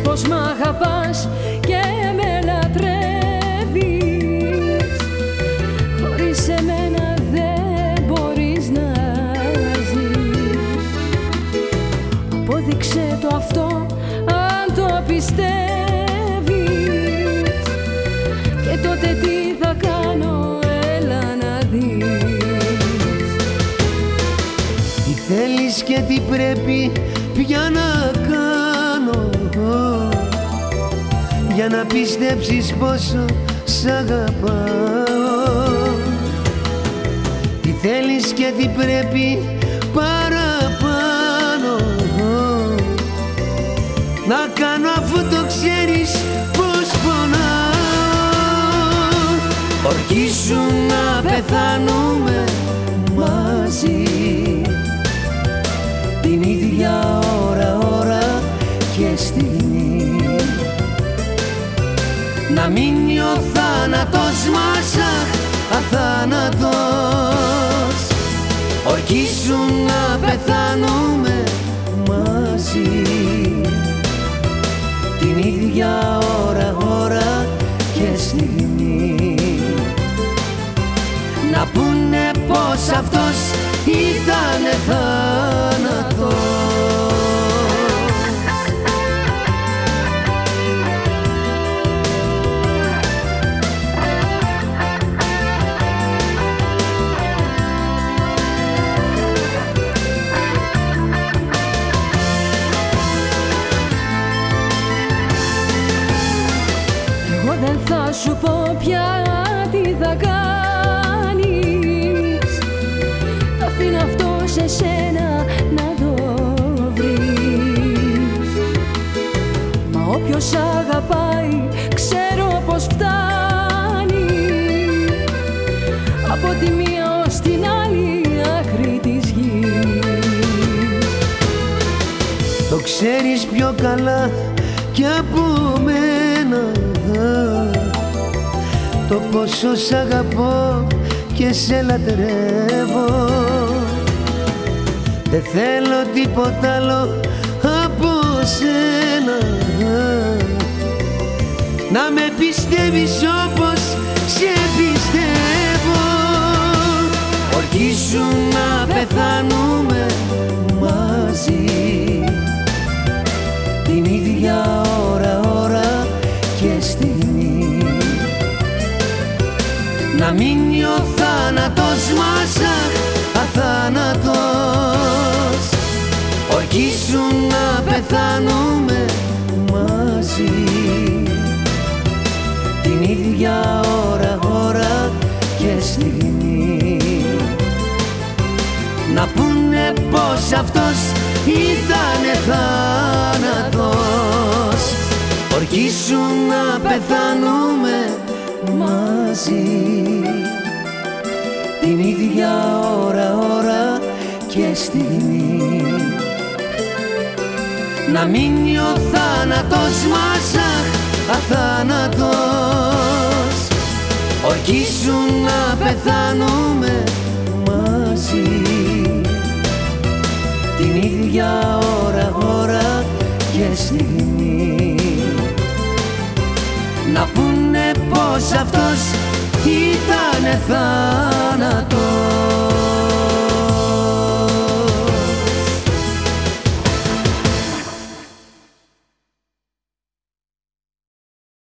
πως μ' αγαπάς και με λατρεύεις. Χωρίς εμένα δεν μπορείς να ζεις. Απόδειξε το αυτό αν το πιστεύεις. Και τότε τι θα κάνω έλα να δεις. Τι θέλεις και τι πρέπει πια να κάνω για να πιστέψεις πόσο σ' αγαπάω. Τι θέλεις και τι πρέπει παραπάνω. Να κάνω αφού το ξέρεις πως πονάω. Ορκίσου να πεθάνουμε να μείνει ο θάνατος μας αχ, αθάνατος ορκίσου να πεθάνουμε μαζί. Την ίδια ώρα, ώρα και στιγμή. Να πούνε πως αυτός ήταν θάνατος θα σου πω πια τι θα κάνεις. Θα αφήνω αυτό σε σένα να το βρεις. Μα όποιος αγαπάει ξέρω πως φτάνει. Από τη μία ως την άλλη άκρη της γης. Το ξέρεις πιο καλά κι από μένα Το πόσο σ' αγαπώ και σε λατρεύω. Δεν θέλω τίποτα άλλο από σένα. Να με πιστεύεις όπως σε πιστεύω. Ορκίσου να πεθάνουμε να μείνει ο θάνατος μας αχ, αθάνατος. Ορκίσου να πεθάνουμε μαζί. Την ίδια ώρα, ώρα και στιγμή. Να πούνε πως αυτός ήτανε θάνατος. Ορκίσου να πεθάνουμε μαζί. Την ίδια ώρα, ώρα και στιγμή. Να μείνει ο θάνατος μας αχ, αθάνατος. Ορκίσου να πεθάνουμε μαζί. Την ίδια ώρα, ώρα και στιγμή. Να πούνε πως αυτός ήταν θάνατος